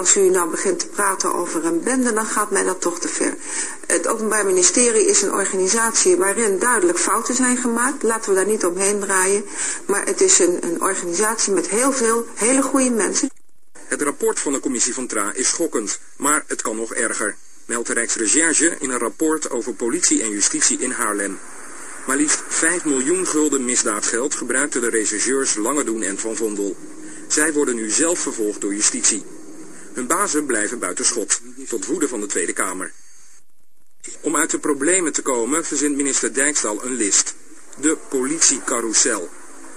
als u nou begint te praten over een bende, dan gaat mij dat toch te ver. Het Openbaar Ministerie is een organisatie waarin duidelijk fouten zijn gemaakt. Laten we daar niet omheen draaien. Maar het is een, een organisatie met heel veel hele goede mensen. Het rapport van de commissie van TRA is schokkend, maar het kan nog erger. Meldt de Rijksrecherche in een rapport over politie en justitie in Haarlem. Maar liefst 5 miljoen gulden misdaadgeld gebruikten de rechercheurs Langedoen en Van Vondel. Zij worden nu zelf vervolgd door justitie. Hun bazen blijven buiten schot, tot woede van de Tweede Kamer. Om uit de problemen te komen verzint minister Dijkstal een list. De politiecarousel.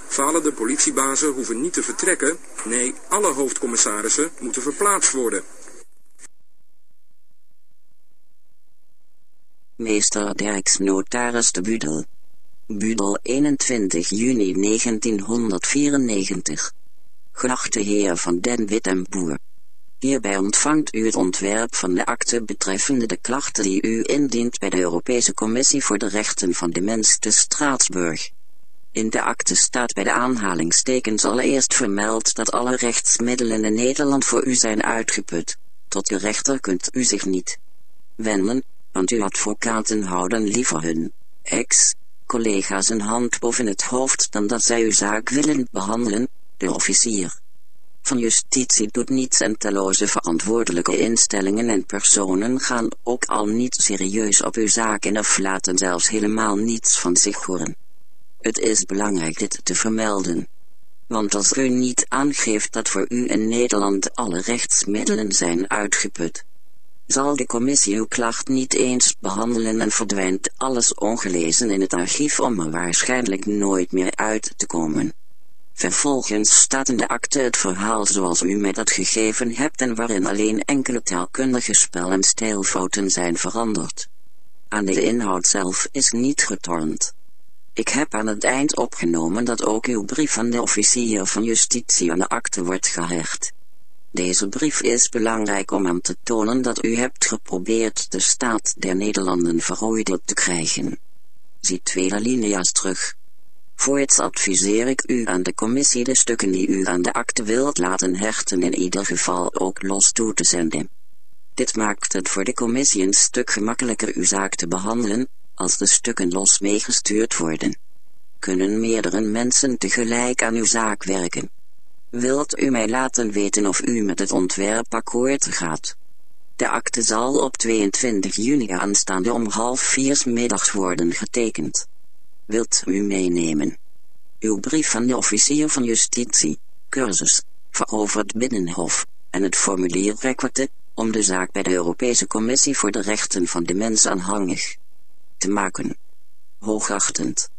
Falende politiebazen hoeven niet te vertrekken. Nee, alle hoofdcommissarissen moeten verplaatst worden. Meester Derks notaris de Budel. Budel 21 juni 1994. Geachte heer van Den Wit en Boer. Hierbij ontvangt u het ontwerp van de akte betreffende de klachten die u indient bij de Europese Commissie voor de Rechten van de Mens te Straatsburg. In de akte staat bij de aanhalingstekens allereerst vermeld dat alle rechtsmiddelen in Nederland voor u zijn uitgeput. Tot de rechter kunt u zich niet wenden, want uw advocaten houden liever hun ex-collega's een hand boven het hoofd dan dat zij uw zaak willen behandelen, de officier van justitie doet niets en talloze verantwoordelijke instellingen en personen gaan ook al niet serieus op uw zaken of laten zelfs helemaal niets van zich horen. Het is belangrijk dit te vermelden. Want als u niet aangeeft dat voor u in Nederland alle rechtsmiddelen zijn uitgeput, zal de commissie uw klacht niet eens behandelen en verdwijnt alles ongelezen in het archief om er waarschijnlijk nooit meer uit te komen. Vervolgens staat in de akte het verhaal zoals u mij dat gegeven hebt en waarin alleen enkele taalkundige spel- en stijlfouten zijn veranderd. Aan de inhoud zelf is niet getornd. Ik heb aan het eind opgenomen dat ook uw brief aan de officier van justitie aan de akte wordt gehecht. Deze brief is belangrijk om aan te tonen dat u hebt geprobeerd de staat der Nederlanden veroordeeld te krijgen. Zie twee alinea's terug. Voorts adviseer ik u aan de commissie de stukken die u aan de akte wilt laten hechten in ieder geval ook los toe te zenden. Dit maakt het voor de commissie een stuk gemakkelijker uw zaak te behandelen, als de stukken los meegestuurd worden. Kunnen meerdere mensen tegelijk aan uw zaak werken? Wilt u mij laten weten of u met het ontwerp akkoord gaat? De akte zal op 22 juni aanstaande om half vier middags worden getekend. Wilt u meenemen? Uw brief van de officier van justitie, cursus, veroverd Binnenhof, en het formulier rekwarte, om de zaak bij de Europese Commissie voor de Rechten van de Mens aanhangig te maken. Hoogachtend.